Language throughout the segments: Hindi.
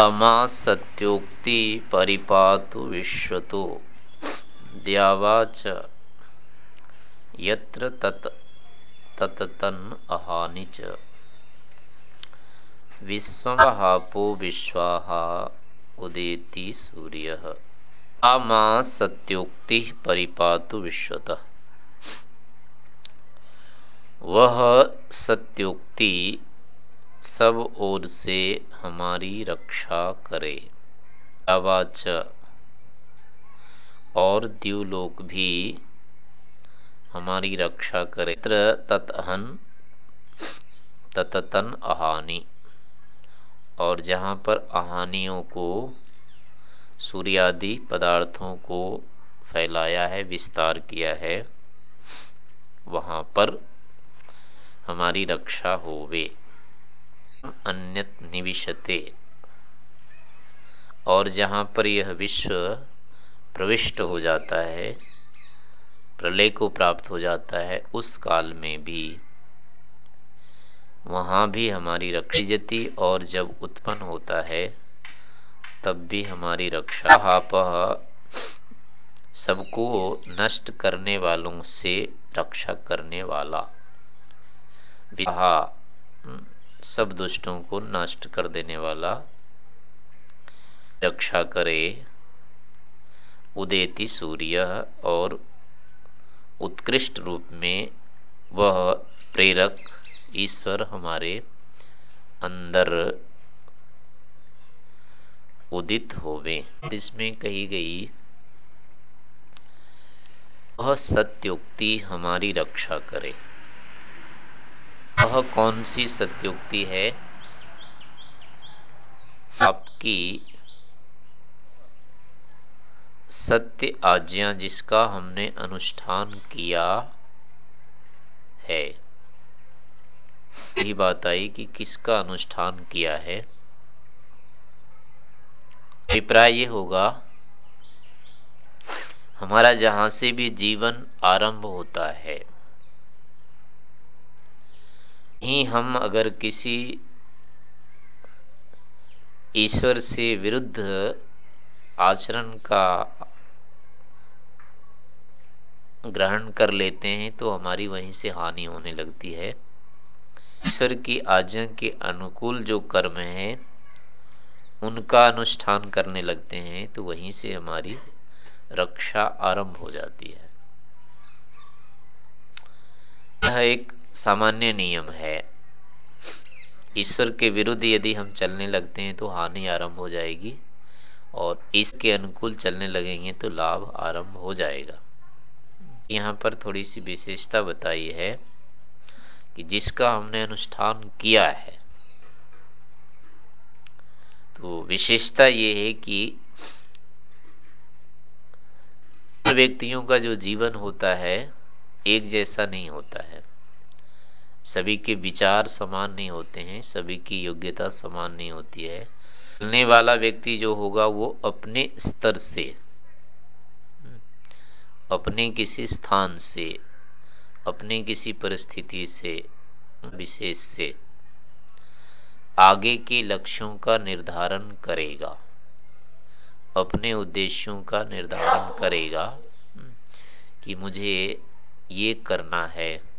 अमा सत्योक्ति परिपातु विश्वतो। द्यावाच, यत्र तत, तततन अहानि च। विश्वहापो विश्वाहा उदेति सूर्य। आमा सत्योक्ति परिपातु विश्वतः। वह सत्योक्ति सब ओर से हमारी रक्षा करे। अवाच। और द्यूलोक भी हमारी रक्षा करे। ततहन, तततन अहानि। और जहाँ पर अहानियों को, सूर्यादि पदार्थों को फैलाया है, विस्तार किया है, वहाँ पर हमारी रक्षा होवे। अन्यत निविशते। और जहाँ पर यह विश्व प्रविष्ट हो जाता है, प्रलय को प्राप्त हो जाता है, उस काल में भी, वहाँ भी हमारी रक्षा जती और जब उत्पन्न होता है, तब भी हमारी रक्षा हाप सबको नष्ट करने वालों से रक्षा करने वाला। सब दुष्टों को नष्ट कर देने वाला। रक्षा करे, उदेति सूर्य और उत्कृष्ट रूप में वह प्रेरक ईश्वर हमारे अंदर उदित होवे। इसमें कही गई, वह सत्योक्ति हमारी रक्षा करे। वह कौन सी सत्योक्ति है? आपकी सत्य आज्ञा जिसका हमने अनुष्ठान किया है। यही बात आई कि किसका अनुष्ठान किया है? अभिप्राय ये होगा, हमारा जहाँ से भी जीवन आरंभ होता है ही हम अगर किसी ईश्वर से विरुद्ध आचरण का ग्रहण कर लेते हैं तो हमारी वहीं से हानि होने लगती है। ईश्वर की आज्ञा के अनुकूल जो कर्म है, उनका अनुष्ठान करने लगते हैं तो वहीं से हमारी रक्षा आरंभ हो जाती है। यह एक सामान्य नियम है। ईश्वर के विरुद्ध यदि हम चलने लगते हैं तो हानि आरंभ हो जाएगी और इसके अनुकूल चलने लगेंगे तो लाभ आरंभ हो जाएगा। यहाँ पर थोड़ी सी विशेषता बताई है कि जिसका हमने अनुष्ठान किया है तो विशेषता ये है कि व्यक्तियों का जो जीवन होता है, एक जैसा नहीं होता है। सभी के विचार समान नहीं होते हैं, सभी की योग्यता समान नहीं होती है। चलने वाला व्यक्ति जो होगा वो अपने स्तर से, अपने किसी स्थान से, अपने किसी परिस्थिति से, विशेष से आगे के लक्ष्यों का निर्धारण करेगा, अपने उद्देश्यों का निर्धारण करेगा, कि मुझे ये करना है।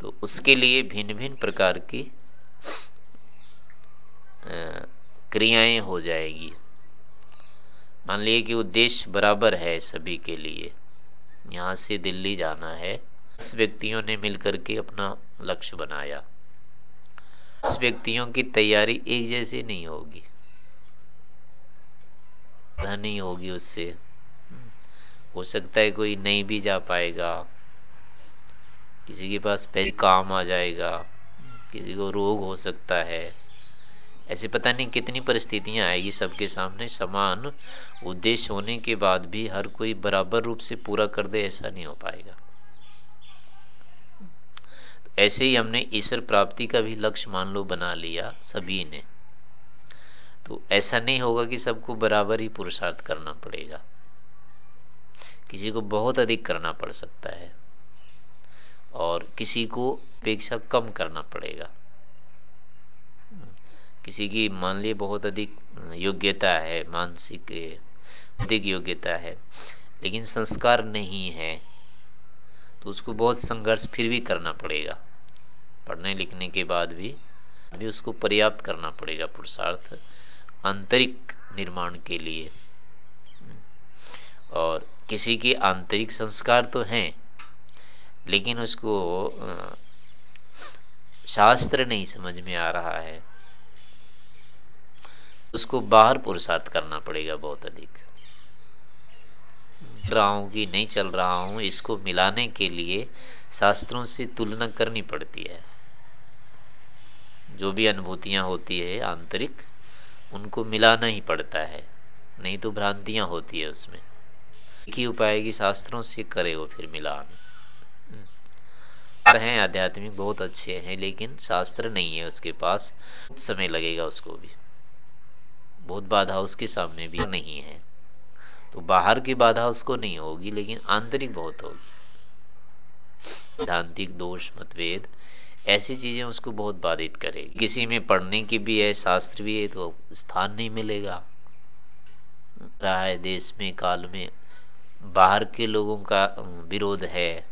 तो उसके लिए भिन्न भिन्न प्रकार की क्रियाएँ हो जाएगी। मान लीजिए कि उद्देश्य बराबर है सभी के लिए। यहाँ से दिल्ली जाना है। दस व्यक्तियों ने मिलकर के अपना लक्ष्य बनाया। दस व्यक्तियों की तैयारी एक जैसी नहीं होगी। नहीं होगी उससे। हो सकता है कोई नहीं भी जा पाएगा। किसी के पास पहले काम आ जाएगा, किसी को रोग हो सकता है। ऐसे पता नहीं कितनी परिस्थितियाँ आएगी सबके सामने। समान उद्देश्य होने के बाद भी हर कोई बराबर रूप से पूरा कर दे, ऐसा नहीं हो पाएगा। ऐसे ही हमने ईश्वर प्राप्ति का भी लक्ष्य मान लो बना लिया सभी ने। तो ऐसा नहीं होगा कि सबको बराबर ही पुरुषार्थ करना पड़ेगा। किसी को बहुत अधिक करना पड़ सकता है। और किसी को अपेक्षा कम करना पड़ेगा। किसी की मान ली बहुत अधिक योग्यता है, मानसिक, अधिक योग्यता है, लेकिन संस्कार नहीं है तो उसको बहुत संघर्ष फिर भी करना पड़ेगा। पढ़ने लिखने के बाद भी भी उसको पर्याप्त करना पड़ेगा पुरुषार्थ, आंतरिक निर्माण के लिए। और किसी के आंतरिक संस्कार तो हैं लेकिन उसको शास्त्र नहीं समझ में आ रहा है। उसको बाहर पुरुषार्थ करना पड़ेगा बहुत अधिक। रहा हूँ कि नहीं चल रहा हूँ, इसको मिलाने के लिए शास्त्रों से तुलना करनी पड़ती है। जो भी अनुभूतियाँ होती है आंतरिक, उनको मिलाना ही पड़ता है, नहीं तो भ्रांतियाँ होती है उसमें। एक ही उपाय की शास्त्रों से करे वो फिर मिलान। हैं, आध्यात्मिक बहुत अच्छे हैं, लेकिन शास्त्र नहीं है उसके पास। समय लगेगा उसको भी। बहुत बाधा उसके सामने भी नहीं है। तो बाहर की बाधा उसको नहीं होगी, लेकिन आंतरिक बहुत होगी। सिद्धांतिक दोष, मतभेद, ऐसी चीज़ें उसको बहुत बाधित करेगी। किसी में पढ़ने की भी है, शास्त्र भी है तो स्थान नहीं मिलेगा। रहा है देश में, काल में। बाहर के लोगों का विरोध है।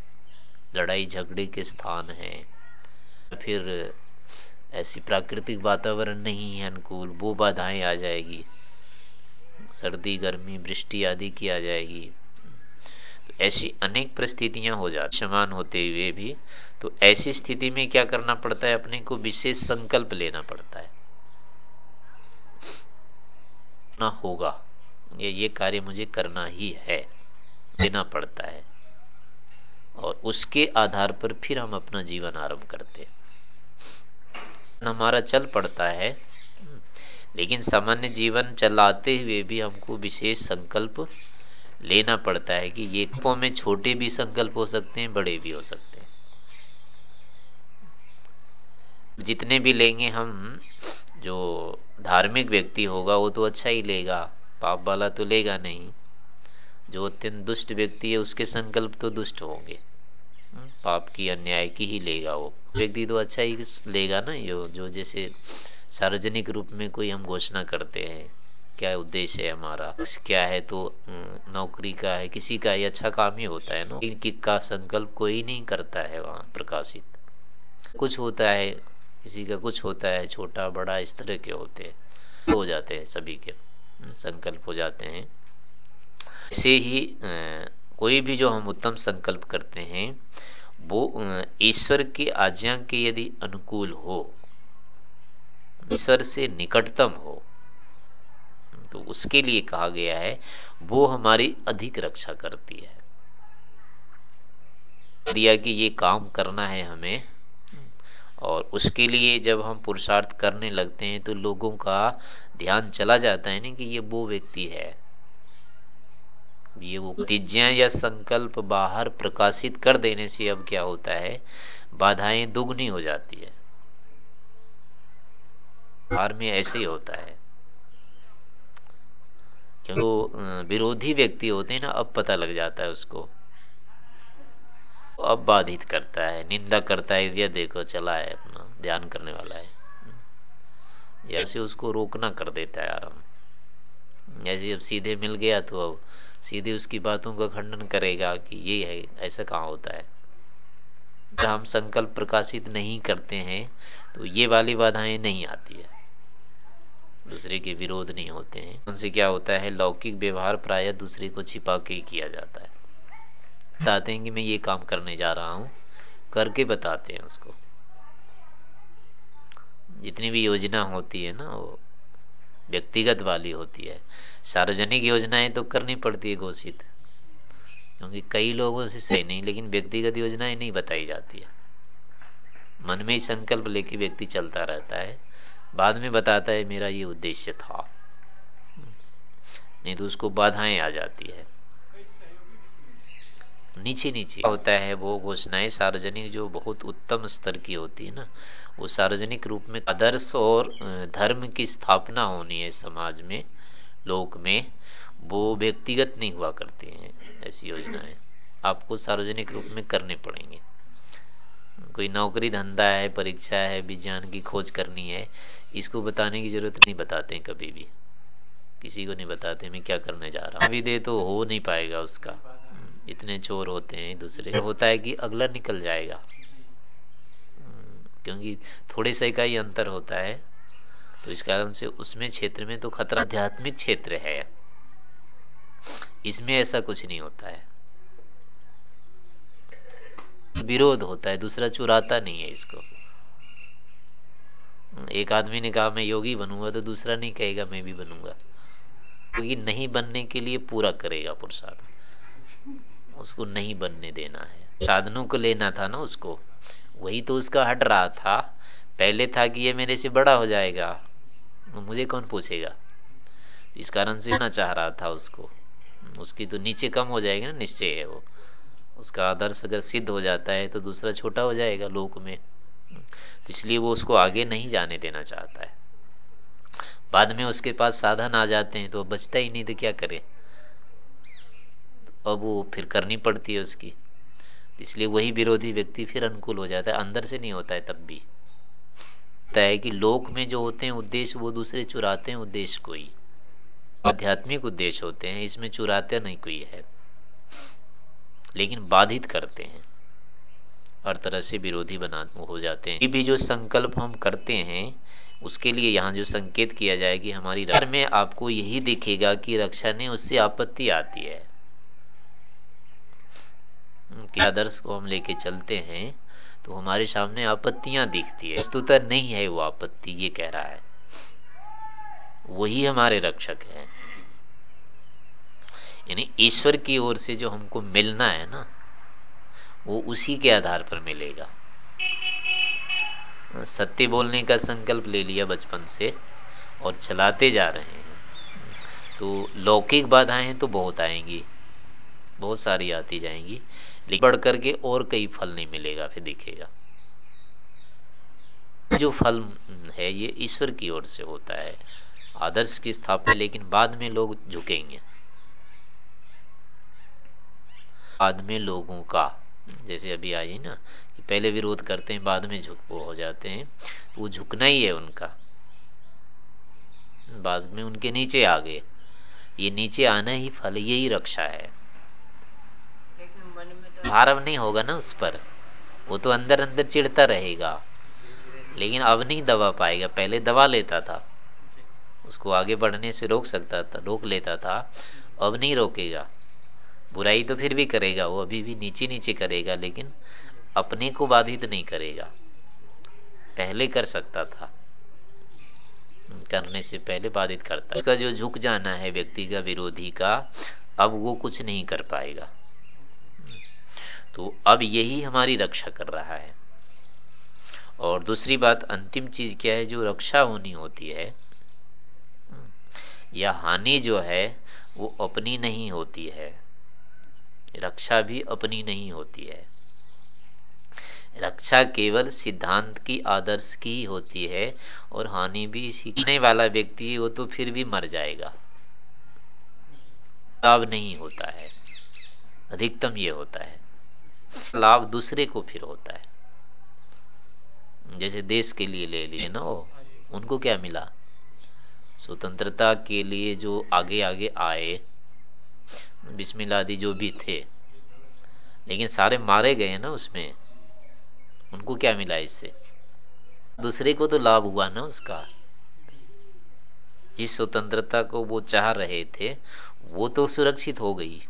लड़ाई झगड़े के स्थान है। फिर ऐसी प्राकृतिक वातावरण नहीं है अनुकूल, वो बाधाएँ आ जाएगी। सर्दी, गर्मी, वृष्टि आदि की आ जाएगी। तो ऐसी अनेक परिस्थितियाँ हो जाती समान होते हुए भी तो ऐसी स्थिति में क्या करना पड़ता है? अपने को विशेष संकल्प लेना पड़ता है। ना होगा। ये ये कार्य मुझे करना ही है, लेना पड़ता है। और उसके आधार पर फिर हम अपना जीवन आरंभ करते हैं। हमारा चल पड़ता है, लेकिन सामान्य जीवन चलाते हुए भी हमको विशेष संकल्प लेना पड़ता है कि ये में छोटे भी संकल्प हो सकते हैं, बड़े भी हो सकते हैं। जितने भी लेंगे हम, जो धार्मिक व्यक्ति होगा, वो तो अच्छा ही लेगा, पाप वाला तो लेगा नहीं। जो अत्यंत दुष्ट व्यक्ति है उसके संकल्प तो दुष्ट होंगे। हम्म, पाप की अन्याय की ही लेगा वो। व्यक्ति तो अच्छा ही लेगा ना ये जो जैसे सार्वजनिक रूप में कोई हम घोषणा करते हैं क्या उद्देश्य है हमारा क्या है तो हम्म, नौकरी का है किसी का ये अच्छा काम ही होता है ना। कि का संकल्प कोई नहीं करता है वहाँ प्रकाशित। कुछ होता है किसी का कुछ होता है छोटा बड़ा इस तरह के होते हैं हो जाते हैं सभी के हम्म, संकल्प हो जाते हैं। ऐसे ही कोई भी जो हम उत्तम संकल्प करते हैं, वो ईश्वर की आज्ञा के यदि अनुकूल हो, ईश्वर से निकटतम हो तो उसके लिए कहा गया है, वो हमारी अधिक रक्षा करती है। दिया कि ये काम करना है हमें, और उसके लिए जब हम पुरुषार्थ करने लगते हैं तो लोगों का ध्यान चला जाता है ना कि ये वो व्यक्ति है। ये तिज्या या संकल्प बाहर प्रकाशित कर देने से अब क्या होता है? बाधाएँ दुगनी हो जाती है। बाहर में ऐसे ही होता है। क्योंकि विरोधी व्यक्ति होते हैं ना, अब पता लग जाता है उसको। अब बाधित करता है, निंदा करता है, ये देखो, चला है अपना, ध्यान करने वाला है। ऐसे उसको रोकना कर देता है आराम। जैसे अब सीधे मिल गया तो अब सीधे उसकी बातों का खंडन करेगा कि ये है, ऐसा कहाँ होता है। अगर हम संकल्प प्रकाशित नहीं करते हैं तो ये वाली बाधाएँ नहीं आती है। दूसरे के विरोध नहीं होते हैं। उनसे क्या होता है, लौकिक व्यवहार प्राय दूसरे को छिपा के किया जाता है। बताते हैं कि मैं ये काम करने जा रहा हूँ, करके बताते हैं उसको। जितनी भी योजना होती है ना, वो व्यक्तिगत वाली होती है। सार्वजनिक योजनाएँ तो करनी पड़ती है घोषित, क्योंकि कई लोगों से सही नहीं, लेकिन व्यक्तिगत योजनाएँ नहीं बताई जाती है। मन में ही संकल्प लेके व्यक्ति चलता रहता है। बाद में बताता है, मेरा ये उद्देश्य था। नहीं तो उसको बाधाएँ आ जाती है। नीचे नीचे होता है, वो घोषणाएँ सार्वजनिक जो बहुत उत्तम स्तर की होती है ना, वो सार्वजनिक रूप में आदर्श और धर्म की स्थापना होनी है समाज में। लोक में वो व्यक्तिगत नहीं हुआ करते हैं, ऐसी योजनाएँ। आपको सार्वजनिक रूप में करने पड़ेंगे। कोई नौकरी धंधा है, परीक्षा है, विज्ञान की खोज करनी है, इसको बताने की ज़रूरत नहीं बताते कभी भी। किसी को नहीं बताते मैं क्या करने जा रहा हूँ। अभी दे तो हो नहीं पाएगा उसका। इतने चोर होते हैं दूसरे। होता है कि अगला निकल जाएगा। क्योंकि थोड़े से का ही अंतर होता है। तो इस कारण से उसमें क्षेत्र में तो खतरा आध्यात्मिक क्षेत्र है। इसमें ऐसा कुछ नहीं होता है। विरोध होता है, दूसरा चुराता नहीं है इसको। एक आदमी ने कहा, मैं योगी बनूँगा तो दूसरा नहीं कहेगा, मैं भी बनूँगा। क्योंकि तो नहीं बनने के लिए पूरा करेगा पुरुषार्थ। उसको नहीं बनने देना है। साधनों को लेना था ना उसको। वही तो उसका हट रहा था। पहले था कि ये मेरे से बड़ा हो जाएगा। मुझे कौन पूछेगा? इस कारण से ना चाह रहा था उसको। उसकी तो नीचे कम हो जाएगी ना निश्चय है वो। उसका आदर्श अगर सिद्ध हो जाता है तो दूसरा छोटा हो जाएगा लोक में। तो इसलिए वो उसको आगे नहीं जाने देना चाहता है। बाद में उसके पास साधन आ जाते हैं तो बचता ही नहीं तो क्या करे? अब वो फिर करनी पड़ती है उसकी। इसलिए वही विरोधी व्यक्ति फिर अनुकूल हो जाता है। अंदर से नहीं होता है तब भी। है कि लोक में जो होते हैं उद्देश्य, वो दूसरे चुराते हैं उद्देश्य कोई आध्यात्मिक उद्देश्य होते हैं, इसमें चुराते नहीं कोई है। लेकिन बाधित करते हैं। हर तरह से विरोधी बना हो जाते हैं। भी जो संकल्प हम करते हैं, उसके लिए यहाँ जो संकेत किया जाए कि हमारी में आपको यही दिखेगा कि रक्षा ने उससे आपत्ति आती है। आदर्श को हम लेके चलते हैं। तो हमारे सामने आपत्तियाँ दिखती है। वस्तुतः नहीं है वो आपत्ति, ये कह रहा है। वही हमारे रक्षक है। यानी ईश्वर की ओर से जो हमको मिलना है ना, वो उसी के आधार पर मिलेगा। सत्य बोलने का संकल्प ले लिया बचपन से और चलाते जा रहे हैं। तो लौकिक बाधाएँ तो बहुत आएँगी। बहुत सारी आती जाएँगी, लेकिन बढ़ करके और कई फल नहीं मिलेगा, फिर दिखेगा। जो फल है, ये ईश्वर की ओर से होता है। आदर्श की स्थापना, लेकिन बाद में लोग झुकेंगे। बाद में लोगों का, जैसे अभी आई ना, कि पहले विरोध करते हैं, बाद में झुक हो जाते हैं तो वो झुकना ही है उनका। बाद में उनके नीचे आ गए ये नीचे आना ही फल, यही रक्षा है। भारव नहीं होगा ना उस पर। वो तो अंदर अंदर चिढ़ता रहेगा। लेकिन अब नहीं दबा पाएगा। पहले दबा लेता था। उसको आगे बढ़ने से रोक सकता था, रोक लेता था। अब नहीं रोकेगा। बुराई तो फिर भी करेगा। वो अभी भी नीचे नीचे करेगा, लेकिन अपने को बाधित नहीं करेगा। पहले कर सकता था। करने से पहले बाधित करता उसका जो झुक जाना है व्यक्ति का, विरोधी का, अब वो कुछ नहीं कर पाएगा। तो अब यही हमारी रक्षा कर रहा है। और दूसरी बात, अंतिम चीज़ क्या है? जो रक्षा होनी होती है, या हानि जो है, वो अपनी नहीं होती है। रक्षा भी अपनी नहीं होती है। रक्षा केवल सिद्धांत की, आदर्श की ही होती है, और हानि भी सीखने वाला व्यक्ति, वो तो फिर भी मर जाएगा। लाभ नहीं होता है। अधिकतम ये होता है। लाभ दूसरे को फिर होता है। जैसे देश के लिए ले लिए ना वो, उनको क्या मिला? स्वतंत्रता के लिए जो आगे आगे आए बिस्मिलादी जो भी थे, लेकिन सारे मारे गए ना उसमें, उनको क्या मिला इससे? दूसरे को तो लाभ हुआ ना उसका। जिस स्वतंत्रता को वो चाह रहे थे, वो तो सुरक्षित हो गई।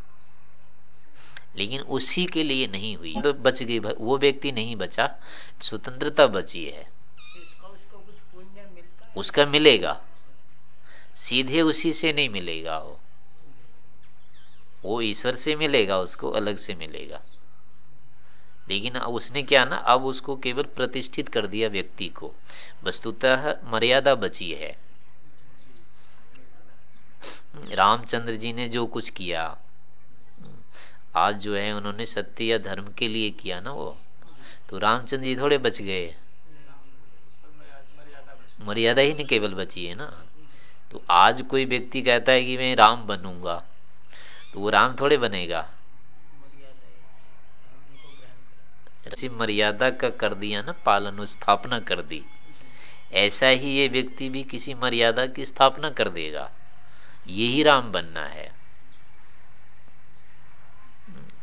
लेकिन उसी के लिए नहीं हुई। तो बच गई, वो व्यक्ति नहीं बचा, स्वतंत्रता बची है। उसका मिलेगा। सीधे उसी से नहीं मिलेगा वो। वो ईश्वर से मिलेगा, उसको अलग से मिलेगा। लेकिन उसने क्या ना, अब उसको केवल प्रतिष्ठित कर दिया व्यक्ति को। वस्तुतः मर्यादा बची है। रामचंद्र जी ने जो कुछ किया आज जो है उन्होंने सत्य या धर्म के लिए किया ना वो। तो रामचंद्र जी थोड़े बच गए। मर्यादा ही नहीं केवल बची है ना। तो आज कोई व्यक्ति कहता है कि मैं राम बनूँगा तो वो राम थोड़े बनेगा। मर्यादा का कर दिया ना, पालन स्थापना कर दी। ऐसा ही ये व्यक्ति भी किसी मर्यादा की स्थापना कर देगा। यही राम बनना है।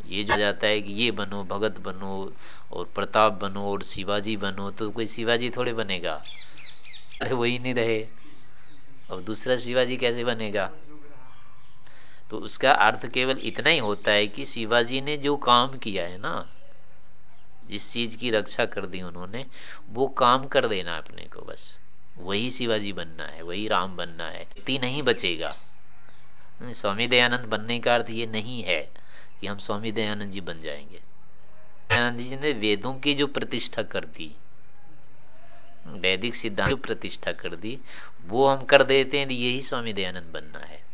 ये जो जाता है कि ये बनो, भगत बनो, और प्रताप बनो, और शिवाजी बनो तो कोई शिवाजी थोड़े बनेगा? अरे वही नहीं रहे। और दूसरा शिवाजी कैसे बनेगा? तो उसका अर्थ केवल इतना ही होता है कि शिवाजी ने जो काम किया है ना, जिस चीज़ की रक्षा कर दी उन्होंने, वो काम कर देना अपने को बस। वही शिवाजी बनना है, वही राम बनना है। व्यक्ति नहीं बचेगा। स्वामी दयानंद बनने का अर्थ ये नहीं है। कि हम स्वामी दयानंद जी बन जाएँगे। दयानंद जी ने वेदों की जो प्रतिष्ठा कर दी, वैदिक सिद्धांत जो प्रतिष्ठा कर दी, वो हम कर देते हैं, यही स्वामी दयानंद बनना है।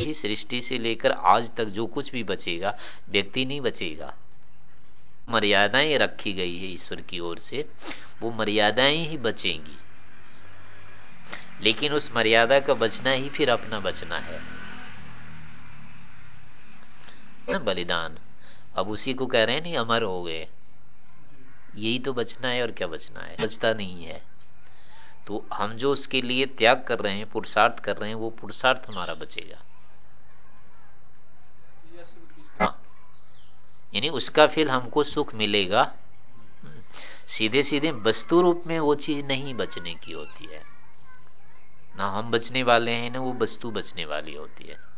यही सृष्टि से लेकर आज तक जो कुछ भी बचेगा, व्यक्ति नहीं बचेगा। मर्यादाएँ रखी गई है ईश्वर की ओर से, वो मर्यादाएँ ही बचेंगी। लेकिन उस मर्यादा का बचना ही फिर अपना बचना है। बलिदान। अब उसी को कह रहे हैं, नहीं, अमर हो गए। यही तो बचना है और क्या बचना है? बचता नहीं है। तो हम जो उसके लिए त्याग कर रहे हैं, पुरुषार्थ कर रहे हैं, वो पुरुषार्थ हमारा बचेगा। हाँ। यानी उसका फिर हमको सुख मिलेगा। सीधे सीधे वस्तु रूप में वो चीज़ नहीं बचने की होती है। ना हम बचने वाले हैं, ना वो वस्तु बचने वाली होती है।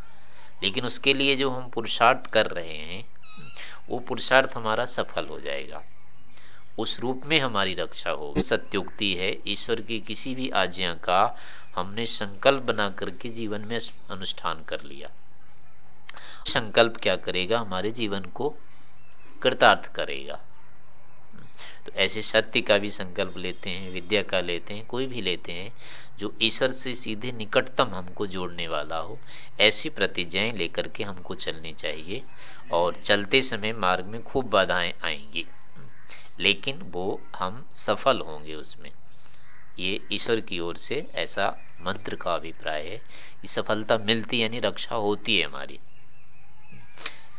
लेकिन उसके लिए जो हम पुरुषार्थ कर रहे हैं, वो पुरुषार्थ हमारा सफल हो जाएगा। उस रूप में हमारी रक्षा होगी सत्योक्ति है, ईश्वर की किसी भी आज्ञा का हमने संकल्प बना करके जीवन में अनुष्ठान कर लिया। संकल्प क्या करेगा? हमारे जीवन को कृतार्थ करेगा। तो ऐसे सत्य का भी संकल्प लेते हैं, विद्या का लेते हैं, कोई भी लेते हैं, जो ईश्वर से सीधे निकटतम हमको जोड़ने वाला हो, ऐसी प्रतिज्ञाएँ लेकर के हमको चलनी चाहिए और चलते समय मार्ग में खूब बाधाएँ आएँगी। लेकिन वो हम सफल होंगे उसमें। ये ईश्वर की ओर से ऐसा मंत्र का अभिप्राय है कि सफलता मिलती यानी रक्षा होती है हमारी।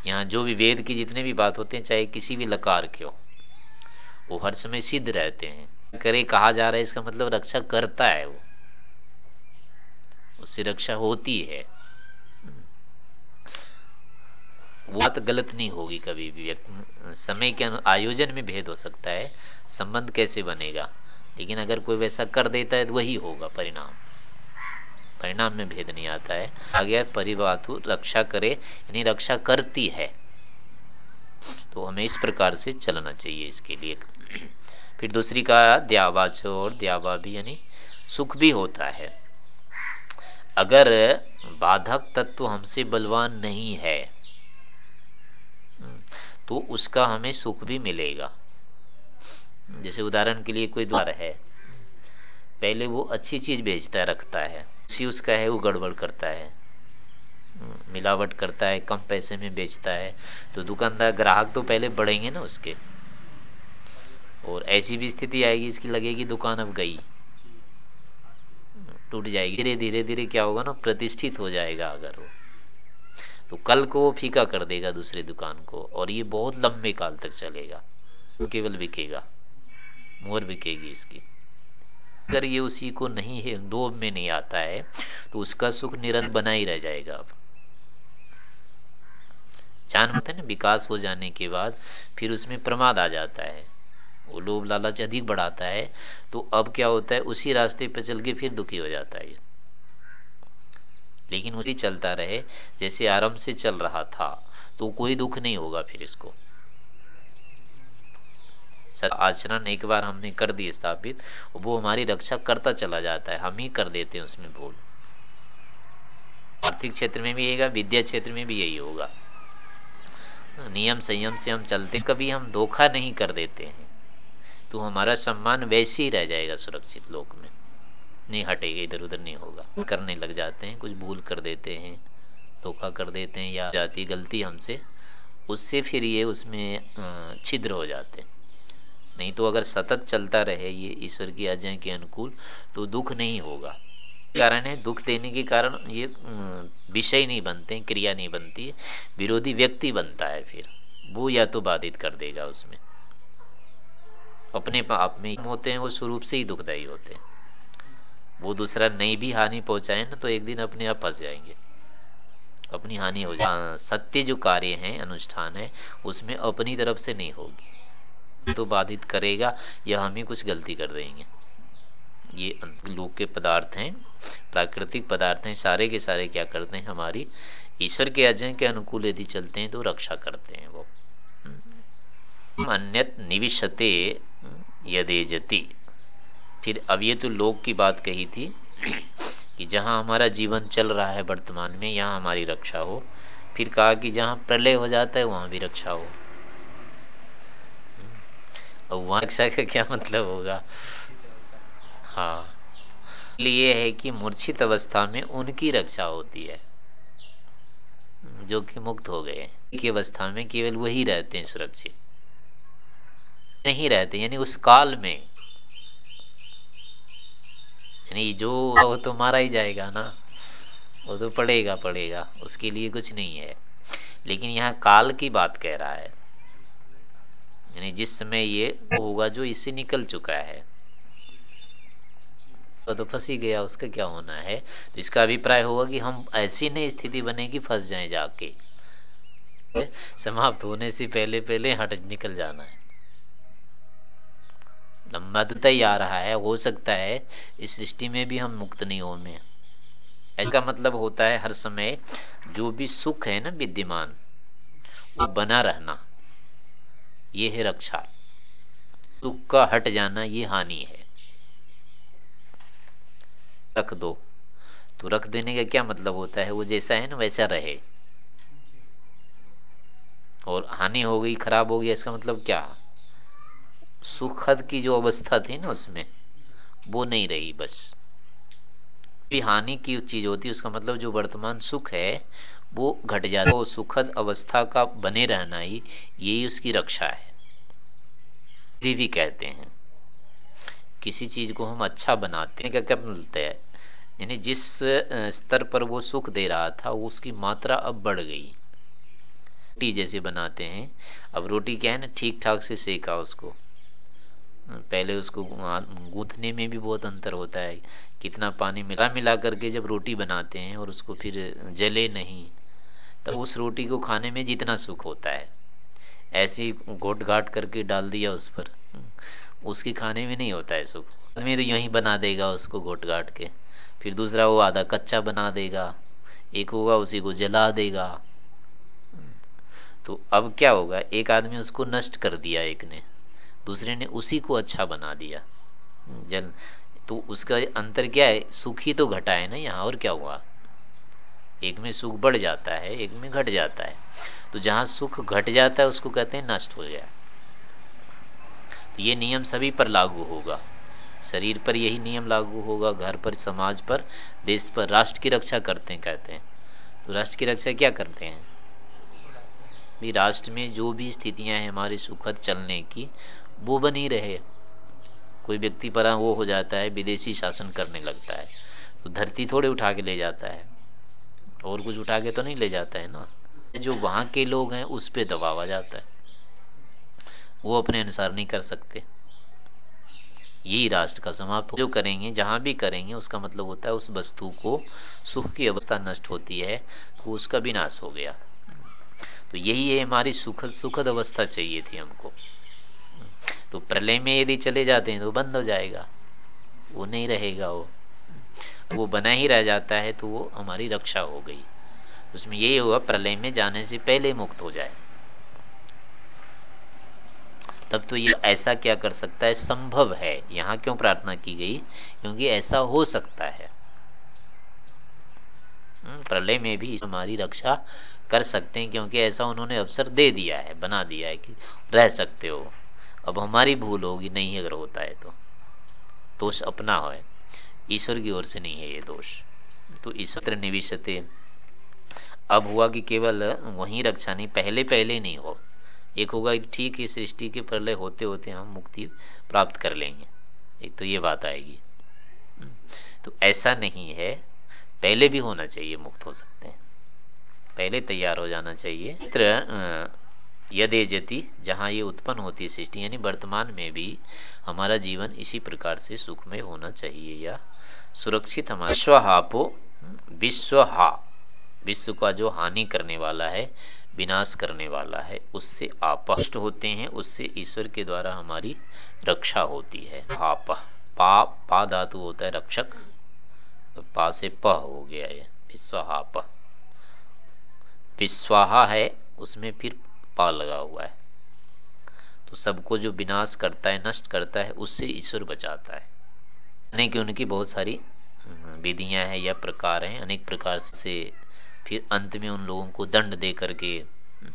यहाँ जो भी वेद की जितने भी बात होते हैं, चाहे किसी भी लकार के हो वो हर समय सिद्ध रहते हैं। करे, कहा जा रहा है, इसका मतलब रक्षा करता है वो। उससे रक्षा होती है। वो बात गलत नहीं होगी कभी भी समय के आयोजन में भेद हो सकता है। संबंध कैसे बनेगा? लेकिन अगर कोई वैसा कर देता है तो वही होगा परिणाम। परिणाम में भेद नहीं आता है। आगे परिवातु रक्षा करे, यानी रक्षा करती है। तो हमें इस प्रकार से चलना चाहिए इसके लिए। फिर दूसरी का द्यावा और द्यावा भी यानी सुख भी होता है। अगर बाधक तत्व हमसे बलवान नहीं है तो उसका हमें सुख भी मिलेगा। जैसे उदाहरण के लिए कोई द्वार है, पहले वो अच्छी चीज़ बेचता, रखता है, उसी उसका है, वो गड़बड़ करता है। मिलावट करता है, कम पैसे में बेचता है। तो दुकानदार, ग्राहक तो पहले बढ़ेंगे ना उसके। और ऐसी भी स्थिति आएगी, इसकी लगेगी दुकान अब गई। टूट जाएगी। धीरे धीरे धीरे क्या होगा ना, प्रतिष्ठित हो जाएगा अगर वो। तो कल को वो फीका कर देगा दूसरे दुकान को, और ये बहुत लंबे काल तक चलेगा। केवल बिकेगा। मोर बिकेगी इसकी। अगर ये उसी को नहीं है, दो में नहीं आता है तो उसका सुख निरंतर बना ही रह जाएगा अब। जान होता है ना, विकास हो जाने के बाद फिर उसमें प्रमाद आ जाता है। वो लोभ लालच अधिक बढ़ाता है तो अब क्या होता है, उसी रास्ते पर चल के फिर दुखी हो जाता है। लेकिन उसी चलता रहे, जैसे आराम से चल रहा था तो कोई दुख नहीं होगा फिर इसको। आचरण एक बार हमने कर दिए स्थापित, वो हमारी रक्षा करता चला जाता है, हम ही कर देते हैं उसमें भूल। आर्थिक क्षेत्र में भी यही विद्या क्षेत्र में भी यही होगा। नियम संयम से हम चलते कभी हम धोखा नहीं कर देते हैं। तो हमारा सम्मान वैसे ही रह जाएगा सुरक्षित लोक में। नहीं हटेगा इधर उधर नहीं होगा। करने लग जाते हैं, कुछ भूल कर देते हैं, धोखा कर देते हैं, या जाती गलती हमसे, उससे फिर ये उसमें छिद्र हो जाते हैं। नहीं तो अगर सतत चलता रहे ये ईश्वर की आज्ञा के अनुकूल तो दुख नहीं होगा। कारण है दुख देने के कारण ये विषय नहीं बनते क्रिया नहीं बनती विरोधी व्यक्ति बनता है फिर। वो या तो बाधित कर देगा उसमें। अपने आप में होते हैं वो स्वरूप से ही दुखदायी होते हैं। वो दूसरा नहीं भी हानि पहुँचाए ना तो एक दिन अपने आप फंस जाएँगे। अपनी हानि हो जाए हाँ, सत्य जो कार्य है अनुष्ठान है उसमें अपनी तरफ़ से नहीं होगी। तो बाधित करेगा या हम ही कुछ गलती कर देंगे। ये लोक के पदार्थ हैं, प्राकृतिक पदार्थ हैं, सारे के सारे क्या करते हैं, हमारी ईश्वर के अजय के अनुकूल यदि चलते हैं तो रक्षा करते हैं वो। अन्यत निविशते यदे जति फिर अब ये तो लोक की बात कही थी कि जहाँ हमारा जीवन चल रहा है वर्तमान में, यहाँ हमारी रक्षा हो। फिर कहा कि जहाँ प्रलय हो जाता है, वहाँ भी रक्षा हो। और वहाँ रक्षा का क्या मतलब होगा? हाँ। लिए है कि मूर्छित अवस्था में उनकी रक्षा होती है, जो कि मुक्त हो गए। की अवस्था में केवल वही रहते हैं सुरक्षित। नहीं रहते, यानी उस काल में। यानी जो वो तो मारा ही जाएगा ना। वो तो पड़ेगा पड़ेगा, उसके लिए कुछ नहीं है। लेकिन यहाँ काल की बात कह रहा है। यानी जिस समय ये होगा जो इससे निकल चुका है। तो फंस ही गया, उसका क्या होना है? तो इसका अभिप्राय होगा कि हम ऐसी नहीं स्थिति बनेगी फंस जाए जाके। समाप्त होने से पहले पहले हट, निकल जाना है। लंबा तो तय आ रहा है, हो सकता है, इस सृष्टि में भी हम मुक्त नहीं हो में। इसका मतलब होता है, हर समय जो भी सुख है ना, विद्यमान, वो बना रहना। ये है रक्षा। सुख का हट जाना, ये हानि है। रख दो। तो रख देने का क्या मतलब होता है? वो जैसा है ना, वैसा रहे। और हानि हो गई, खराब हो गया, इसका मतलब क्या? सुखद की जो अवस्था थी ना उसमें, वो नहीं रही बस। भी हानि की चीज़ होती है उसका मतलब जो वर्तमान सुख है, वो घट जाता वो सुखद अवस्था का बने रहना ही, यही उसकी रक्षा है। भी कहते हैं। किसी चीज़ को हम अच्छा बनाते हैं क्या क्या मिलता है? यानी जिस स्तर पर वो सुख दे रहा था उसकी मात्रा अब बढ़ गई। रोटी जैसे बनाते हैं। अब रोटी क्या है ना ठीक ठाक से सेका उसको। पहले उसको गूंथने में भी बहुत अंतर होता है। कितना पानी मिला मिला करके जब रोटी बनाते हैं और उसको फिर जले नहीं तो उस रोटी को खाने में जितना सुख होता है। ऐसे ही घोट घाट करके डाल दिया उस पर। उसके खाने में नहीं होता है सुख। आदमी तो यही बना देगा उसको घोट घाट के। फिर दूसरा वो आधा कच्चा बना देगा, एक होगा उसी को जला देगा। तो अब क्या होगा, एक आदमी उसको नष्ट कर दिया एक ने, दूसरे ने उसी को अच्छा बना दिया। जल तो उसका अंतर क्या है, सुख ही तो घटा है ना यहाँ, और क्या हुआ? एक में सुख बढ़ जाता है, एक में घट जाता है। तो जहाँ सुख घट जाता है, उसको कहते हैं नष्ट हो गया। ये नियम सभी पर लागू होगा। शरीर पर यही नियम लागू होगा, घर पर, समाज पर, देश पर। राष्ट्र की रक्षा करते हैं, कहते हैं। तो राष्ट्र की रक्षा क्या करते हैं? भी राष्ट्र में जो भी स्थितियाँ हैं हमारे सुखद चलने की, वो बनी रहे। कोई व्यक्ति पर वो हो जाता है, विदेशी शासन करने लगता है। तो धरती थोड़े उठा के ले जाता है। और कुछ उठा के तो नहीं ले जाता है ना? जो वहाँ के लोग हैं, उस पर दबावा जाता है। वो अपने अनुसार नहीं कर सकते। यही राष्ट्र का समाप्त जो करेंगे, जहाँ भी करेंगे, उसका मतलब होता है उस वस्तु को सुख की अवस्था नष्ट होती है तो उसका विनाश हो गया। तो यही है हमारी सुखद सुखद अवस्था चाहिए थी हमको। तो प्रलय में यदि चले जाते हैं तो बंद हो जाएगा। वो नहीं रहेगा वो। वो बना ही रह जाता है तो वो हमारी रक्षा हो गई। उसमें यही हुआ, प्रलय में जाने से पहले मुक्त हो जाए। तब तो ये ऐसा क्या कर सकता है? संभव है। यहाँ क्यों प्रार्थना की गई? क्योंकि ऐसा हो सकता है। हम्म, प्रलय में भी हमारी रक्षा कर सकते हैं क्योंकि ऐसा उन्होंने अवसर दे दिया है बना दिया है कि रह सकते हो। अब हमारी भूल होगी नहीं अगर होता है तो। दोष अपना हो। ईश्वर की ओर से नहीं है ये दोष। तो ईश्वर निविशते अब हुआ कि केवल वही रक्षा नहीं पहले पहले नहीं हो। एक होगा ठीक है सृष्टि के प्रलय होते होते हम मुक्ति प्राप्त कर लेंगे। एक तो ये बात आएगी। तो ऐसा नहीं है। पहले भी होना चाहिए मुक्त हो सकते हैं। पहले तैयार हो जाना चाहिए। मित्र यदे जति जहाँ ये उत्पन्न होती है सृष्टि, यानी वर्तमान में भी हमारा जीवन इसी प्रकार से सुखमय होना चाहिए या सुरक्षित हमारा। विश्वहापो विश्वहा विश्व का जो हानि करने वाला है विनाश करने वाला है, उससे आपष्ट होते हैं, उससे ईश्वर के द्वारा हमारी रक्षा होती है। हाप पा पा धातु होता है रक्षक तो पा से प हो गया ये विश्वहाप विश्वाहा है, उसमें फिर पा लगा हुआ है। तो सबको जो विनाश करता है, नष्ट करता है, उससे ईश्वर बचाता है। यानी कि उनकी बहुत सारी विधियाँ हैं या प्रकार हैं, अनेक प्रकार से फिर अंत में उन लोगों को दंड दे करके हम्म,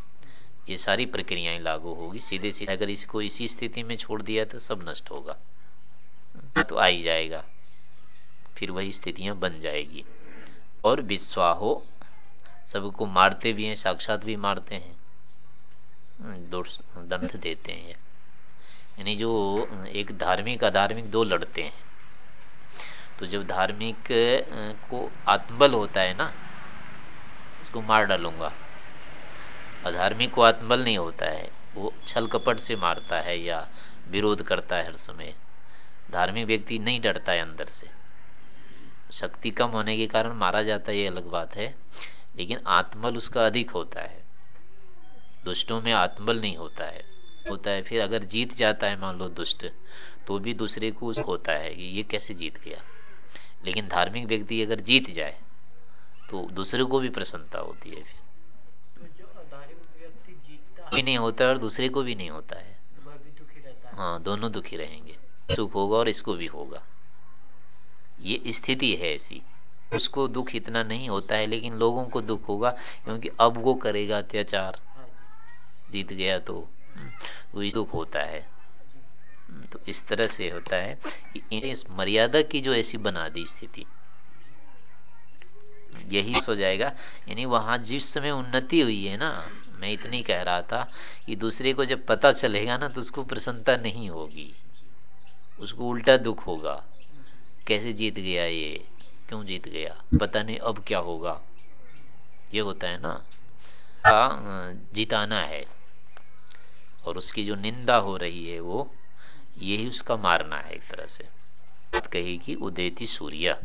ये सारी प्रक्रियाएँ लागू होगी। सीधे सीधे अगर इसको इसी स्थिति में छोड़ दिया तो सब नष्ट होगा। हम्म, तो आ ही जाएगा। फिर वही स्थितियाँ बन जाएगी। और विश्वाहो सबको मारते भी हैं साक्षात भी मारते हैं। दंड देते हैं। यानी जो एक धार्मिक अधार्मिक दो लड़ते हैं। तो जब धार्मिक को आत्मबल होता है ना उसको मार डालूँगा। अधार्मिक को आत्मबल नहीं होता है। वो छल कपट से मारता है या विरोध करता है हर समय। धार्मिक व्यक्ति नहीं डरता है अंदर से। शक्ति कम होने के कारण मारा जाता है, ये अलग बात है। लेकिन आत्मबल उसका अधिक होता है। दुष्टों में आत्मबल नहीं होता है। होता है, फिर अगर जीत जाता है, मान लो दुष्ट तो भी दूसरे को उसको होता है कि ये कैसे जीत गया। लेकिन धार्मिक व्यक्ति अगर जीत जाए तो दूसरे को भी प्रसन्नता होती है फिर। भी नहीं होता और दूसरे को भी नहीं होता है। हाँ दोनों दुखी रहेंगे। सुख होगा और इसको भी होगा। ये स्थिति है ऐसी। उसको दुख इतना नहीं होता है, लेकिन लोगों को दुख होगा, क्योंकि अब वो करेगा अत्याचार। जीत गया तो वो दुख होता है। तो इस तरह से होता है कि इस मर्यादा की जो ऐसी बना दी स्थिति यही सो जाएगा। यानी वहाँ जिस समय उन्नति हुई है ना, मैं इतनी कह रहा था कि दूसरे को जब पता चलेगा ना तो उसको प्रसन्नता नहीं होगी। उसको उल्टा दुख होगा। कैसे जीत गया ये? क्यों जीत गया? पता नहीं अब क्या होगा। ये होता है ना? जिताना है। और उसकी जो निंदा हो रही है वो, यही उसका मारना है एक तरह से। कही कि उदयती सूर्य।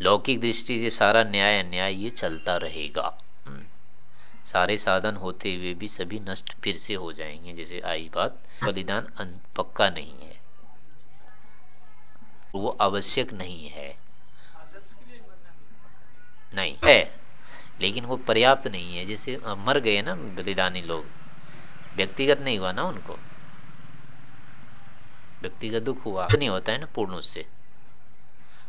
लौकिक दृष्टि से सारा न्याय अन्याय ये चलता रहेगा। हम्म। सारे साधन होते हुए भी सभी नष्ट फिर से हो जाएँगे, जैसे आई बात। बलिदान पक्का नहीं है। वो आवश्यक नहीं है। नहीं है, लेकिन वो पर्याप्त नहीं है। जैसे मर गए ना बलिदानी लोग। व्यक्तिगत नहीं हुआ ना उनको? व्यक्तिगत दुख हुआ। नहीं होता है ना पूर्ण उससे।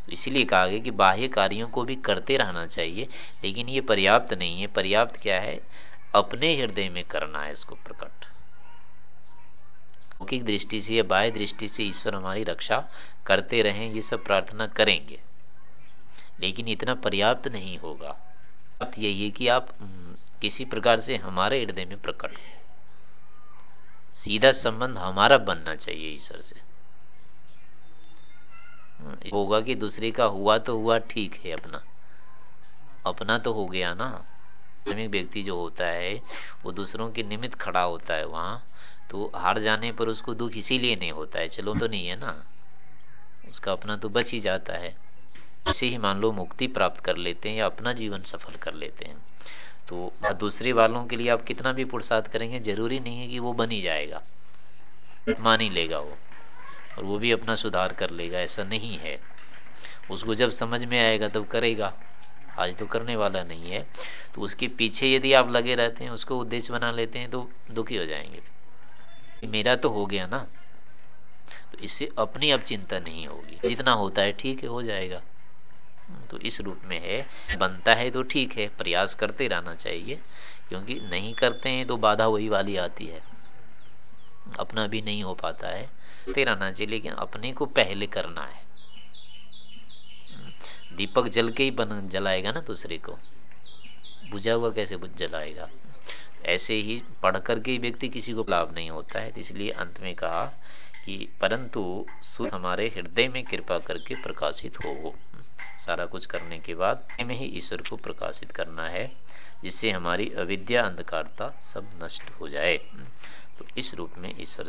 इसीलिए कहा गया कि बाह्य कार्यों को भी करते रहना चाहिए लेकिन ये पर्याप्त नहीं है। पर्याप्त क्या है? अपने हृदय में करना है इसको प्रकट। लौकिक दृष्टि से या बाह्य दृष्टि से ईश्वर हमारी रक्षा करते रहें ये सब प्रार्थना करेंगे। लेकिन इतना पर्याप्त नहीं होगा। बात यही है कि आप हम्म, किसी प्रकार से हमारे हृदय में प्रकट सीधा संबंध हमारा बनना चाहिए ईश्वर से। होगा कि दूसरे का हुआ तो हुआ ठीक है अपना। अपना तो हो गया ना। धार्मिक व्यक्ति जो होता है, वो दूसरों के निमित्त खड़ा होता है वहाँ तो हार जाने पर उसको दुख इसीलिए नहीं होता है। चलो तो नहीं है ना। उसका अपना तो बच ही जाता है। ऐसे ही मान लो मुक्ति प्राप्त कर लेते हैं या अपना जीवन सफल कर लेते हैं। तो दूसरे वालों के लिए आप कितना भी पुरुषार्थ करेंगे, ज़रूरी नहीं है कि वो बन जाएगा। मान ही लेगा वो। और वो भी अपना सुधार कर लेगा, ऐसा नहीं है। उसको जब समझ में आएगा, तब करेगा। आज तो करने वाला नहीं है। तो उसके पीछे यदि आप लगे रहते हैं, उसको उद्देश्य बना लेते हैं तो दुखी हो जाएँगे। मेरा तो हो गया ना। तो इससे अपनी अब चिंता नहीं होगी। जितना होता है, ठीक है, हो जाएगा। तो इस रूप में है। बनता है तो ठीक है, प्रयास करते रहना चाहिए। क्योंकि नहीं करते हैं तो बाधा वही वाली आती है। अपना भी नहीं हो पाता है। करते रहना चाहिए लेकिन अपने को पहले करना है। दीपक जल के ही बन, जलाएगा ना दूसरे को। बुझा हुआ कैसे जलाएगा? ऐसे ही पढ़ करके व्यक्ति किसी को लाभ नहीं होता है। इसलिए अंत में कहा कि परंतु सूर्य हमारे हृदय में कृपा करके प्रकाशित हो। सारा कुछ करने के बाद में ही ईश्वर को प्रकाशित करना है, जिससे हमारी अविद्या, अंधकारता सब नष्ट हो जाए। तो इस रूप में ईश्वर